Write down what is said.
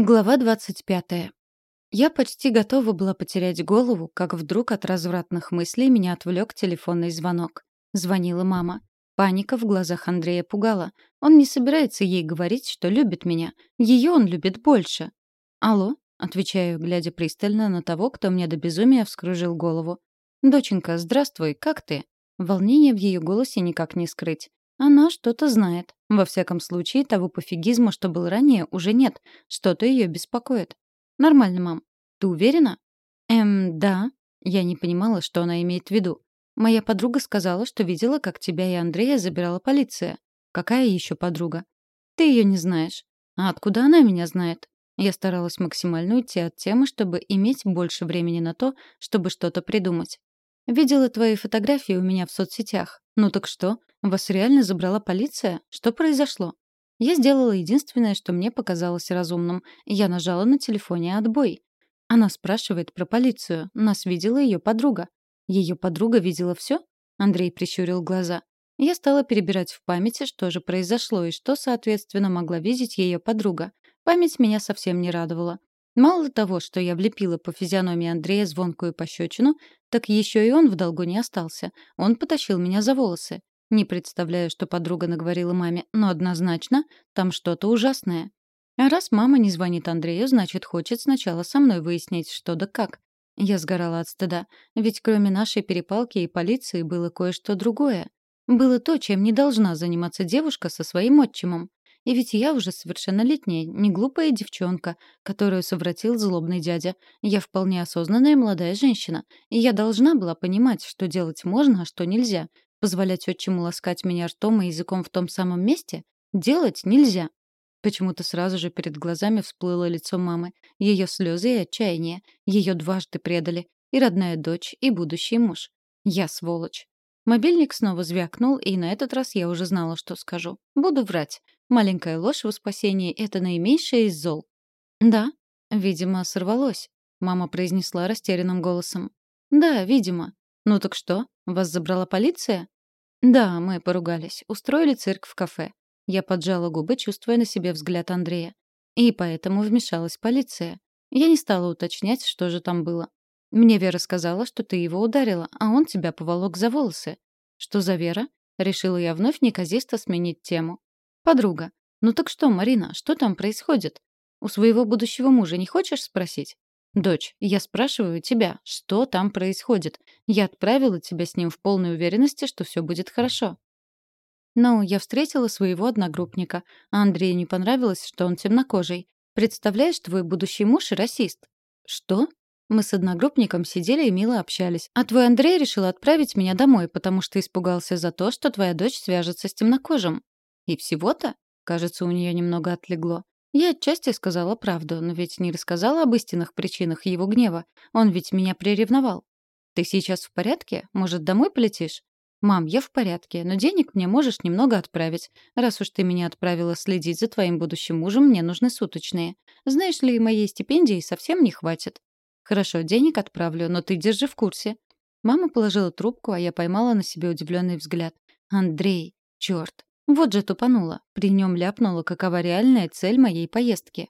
Глава 25. Я почти готова была потерять голову, как вдруг от развратных мыслей меня отвлек телефонный звонок. Звонила мама. Паника в глазах Андрея пугала. Он не собирается ей говорить, что любит меня. Ее он любит больше. «Алло?» — отвечаю, глядя пристально на того, кто мне до безумия вскружил голову. «Доченька, здравствуй, как ты?» Волнение в ее голосе никак не скрыть. Она что-то знает. Во всяком случае, того пофигизма, что был ранее, уже нет. Что-то ее беспокоит. Нормально, мам. Ты уверена? Эм, да. Я не понимала, что она имеет в виду. Моя подруга сказала, что видела, как тебя и Андрея забирала полиция. Какая еще подруга? Ты ее не знаешь. А откуда она меня знает? Я старалась максимально уйти от темы, чтобы иметь больше времени на то, чтобы что-то придумать. Видела твои фотографии у меня в соцсетях. Ну так что? Вас реально забрала полиция? Что произошло? Я сделала единственное, что мне показалось разумным. Я нажала на телефоне «Отбой». Она спрашивает про полицию. Нас видела ее подруга. Ее подруга видела все? Андрей прищурил глаза. Я стала перебирать в памяти, что же произошло и что, соответственно, могла видеть ее подруга. Память меня совсем не радовала. Мало того, что я влепила по физиономии Андрея звонкую пощечину, так еще и он в долгу не остался. Он потащил меня за волосы. Не представляю, что подруга наговорила маме, но однозначно там что-то ужасное. А раз мама не звонит Андрею, значит, хочет сначала со мной выяснить, что да как. Я сгорала от стыда, ведь кроме нашей перепалки и полиции было кое-что другое. Было то, чем не должна заниматься девушка со своим отчимом. И ведь я уже совершеннолетняя, не глупая девчонка, которую совратил злобный дядя. Я вполне осознанная молодая женщина, и я должна была понимать, что делать можно, а что нельзя. Позволять отчиму ласкать меня ртом и языком в том самом месте? Делать нельзя. Почему-то сразу же перед глазами всплыло лицо мамы, ее слезы и отчаяние. Ее дважды предали. И родная дочь, и будущий муж. Я сволочь. Мобильник снова звякнул, и на этот раз я уже знала, что скажу. Буду врать. Маленькая ложь во спасении — это наименьшее из зол. «Да, видимо, сорвалось», — мама произнесла растерянным голосом. «Да, видимо. Ну так что, вас забрала полиция?» «Да, мы поругались. Устроили цирк в кафе». Я поджала губы, чувствуя на себе взгляд Андрея. И поэтому вмешалась полиция. Я не стала уточнять, что же там было. Мне Вера сказала, что ты его ударила, а он тебя поволок за волосы. Что за Вера? Решила я вновь неказисто сменить тему. Подруга. Ну так что, Марина, что там происходит? У своего будущего мужа не хочешь спросить? Дочь, я спрашиваю тебя, что там происходит? Я отправила тебя с ним в полной уверенности, что все будет хорошо. Ну, я встретила своего одногруппника, а Андрею не понравилось, что он темнокожий. Представляешь, твой будущий муж — расист. Что? Мы с одногруппником сидели и мило общались. А твой Андрей решил отправить меня домой, потому что испугался за то, что твоя дочь свяжется с темнокожим. И всего-то? Кажется, у нее немного отлегло. Я отчасти сказала правду, но ведь не рассказала об истинных причинах его гнева. Он ведь меня приревновал. Ты сейчас в порядке? Может, домой полетишь? «Мам, я в порядке, но денег мне можешь немного отправить. Раз уж ты меня отправила следить за твоим будущим мужем, мне нужны суточные. Знаешь ли, моей стипендии совсем не хватит». «Хорошо, денег отправлю, но ты держи в курсе». Мама положила трубку, а я поймала на себе удивленный взгляд. «Андрей, черт, вот же тупанула. При нем ляпнула, какова реальная цель моей поездки.